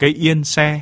cây yên xe.